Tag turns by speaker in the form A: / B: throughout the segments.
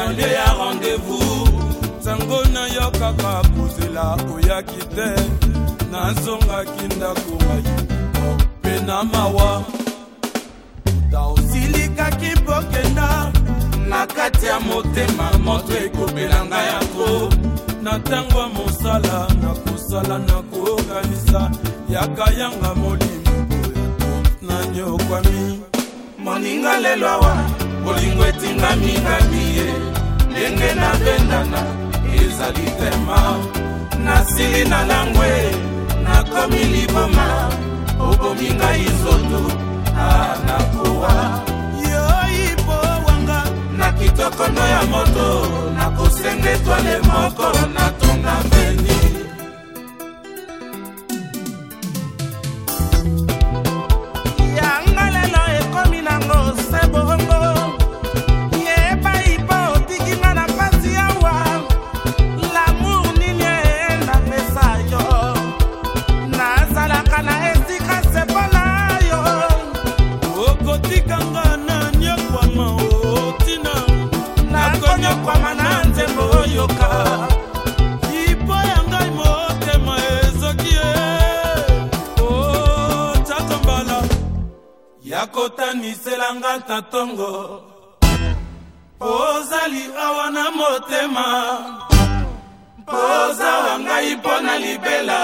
A: nande ya rendez-vous ntango nayokaka kozela oyaki te nazongaki ndako ngai mpe na mawa taosilikaki pokenda na kati ya motema moto ekobelanga yango na ntango ya mosala nakosala na kokanisa yaka yanga molimo na nyokwami moninga lelo awa bolingo etingami ngami ye obimaki ngai zotu anakuwa yoyipo wanga na kitokondo ya moto nakosenge twale moko na ya kotaniselanga ta ntongo pozali awa na motema poza wa ngai mpo na libela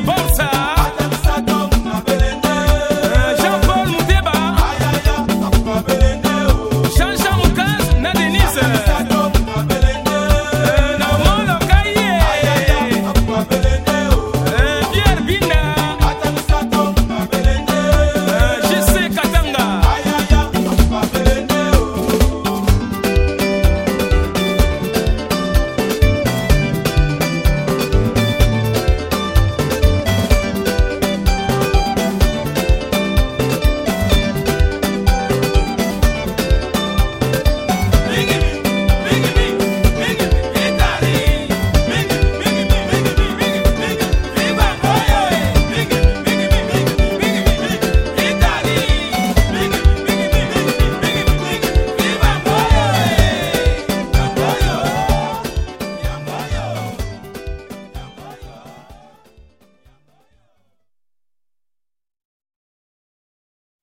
A: Both sides.